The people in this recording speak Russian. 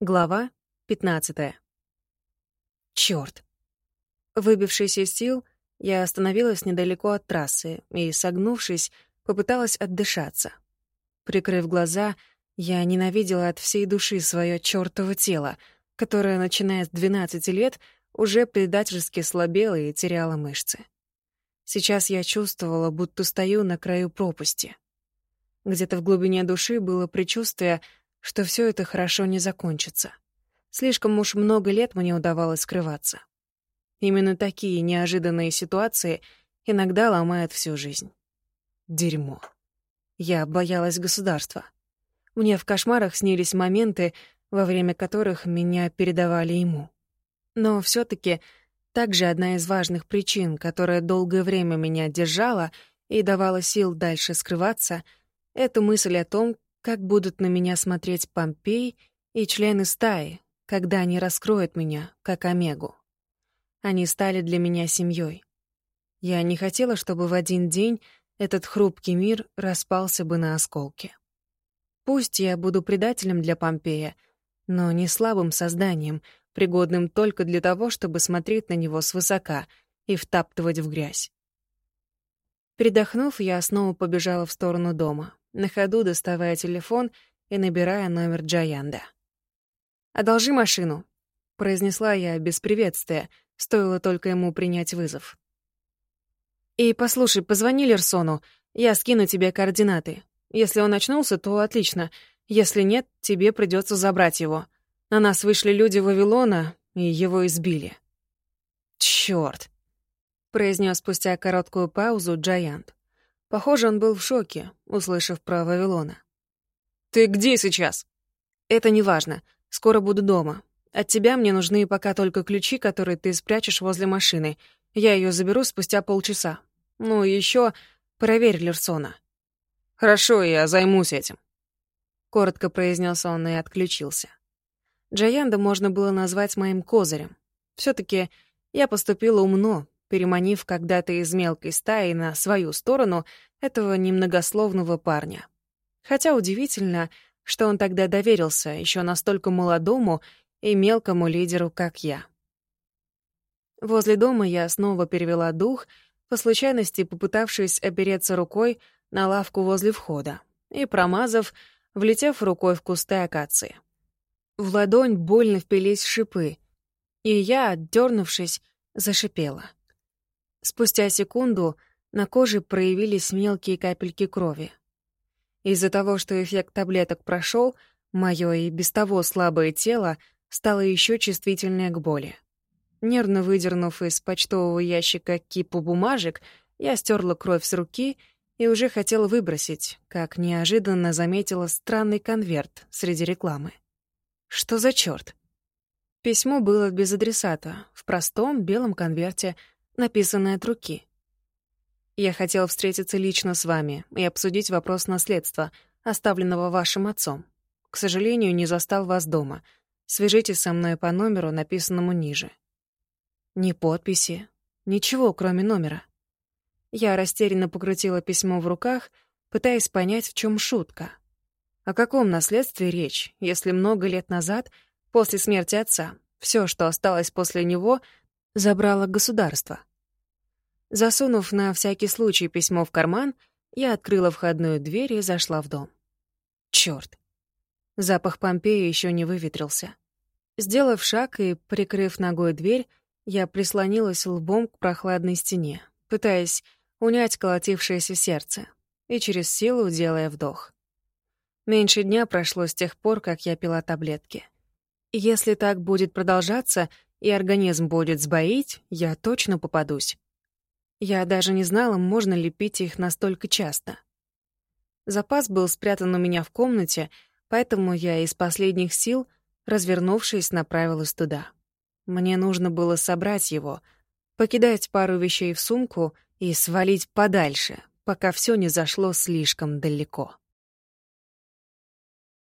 Глава 15. Чёрт. Выбившись из сил, я остановилась недалеко от трассы и, согнувшись, попыталась отдышаться. Прикрыв глаза, я ненавидела от всей души своё чёртово тело, которое, начиная с 12 лет, уже предательски слабело и теряло мышцы. Сейчас я чувствовала, будто стою на краю пропасти. Где-то в глубине души было предчувствие — что все это хорошо не закончится. Слишком уж много лет мне удавалось скрываться. Именно такие неожиданные ситуации иногда ломают всю жизнь. Дерьмо. Я боялась государства. Мне в кошмарах снились моменты, во время которых меня передавали ему. Но все таки также одна из важных причин, которая долгое время меня держала и давала сил дальше скрываться, это мысль о том, как будут на меня смотреть Помпей и члены стаи, когда они раскроют меня, как Омегу. Они стали для меня семьей. Я не хотела, чтобы в один день этот хрупкий мир распался бы на осколки. Пусть я буду предателем для Помпея, но не слабым созданием, пригодным только для того, чтобы смотреть на него свысока и втаптывать в грязь. Передохнув, я снова побежала в сторону дома на ходу доставая телефон и набирая номер Джаянда. «Одолжи машину», — произнесла я без приветствия, стоило только ему принять вызов. «И послушай, позвони Лерсону, я скину тебе координаты. Если он очнулся, то отлично. Если нет, тебе придется забрать его. На нас вышли люди Вавилона, и его избили». «Чёрт!» — произнес спустя короткую паузу Джаянт. Похоже, он был в шоке, услышав про Вавилона. «Ты где сейчас?» «Это не важно. Скоро буду дома. От тебя мне нужны пока только ключи, которые ты спрячешь возле машины. Я ее заберу спустя полчаса. Ну и еще проверь Лерсона». «Хорошо, я займусь этим», — коротко произнес он и отключился. Джаянда можно было назвать моим козырем. все таки я поступила умно, переманив когда-то из мелкой стаи на свою сторону этого немногословного парня. Хотя удивительно, что он тогда доверился еще настолько молодому и мелкому лидеру, как я. Возле дома я снова перевела дух, по случайности попытавшись опереться рукой на лавку возле входа и, промазав, влетев рукой в кусты акации. В ладонь больно впились шипы, и я, отдернувшись, зашипела. Спустя секунду на коже проявились мелкие капельки крови. Из-за того, что эффект таблеток прошел, мое и без того слабое тело стало еще чувствительнее к боли. Нервно выдернув из почтового ящика кипу бумажек, я стерла кровь с руки и уже хотела выбросить, как неожиданно заметила странный конверт среди рекламы. Что за черт? Письмо было без адресата, в простом белом конверте написанное от руки. Я хотел встретиться лично с вами и обсудить вопрос наследства, оставленного вашим отцом. К сожалению, не застал вас дома. Свяжитесь со мной по номеру, написанному ниже. Ни подписи, ничего, кроме номера. Я растерянно покрутила письмо в руках, пытаясь понять, в чем шутка. О каком наследстве речь, если много лет назад, после смерти отца, все, что осталось после него, забрало государство? Засунув на всякий случай письмо в карман, я открыла входную дверь и зашла в дом. Чёрт. Запах Помпея еще не выветрился. Сделав шаг и прикрыв ногой дверь, я прислонилась лбом к прохладной стене, пытаясь унять колотившееся сердце и через силу делая вдох. Меньше дня прошло с тех пор, как я пила таблетки. если так будет продолжаться и организм будет сбоить, я точно попадусь. Я даже не знала, можно ли пить их настолько часто. Запас был спрятан у меня в комнате, поэтому я из последних сил, развернувшись, направилась туда. Мне нужно было собрать его, покидать пару вещей в сумку и свалить подальше, пока все не зашло слишком далеко.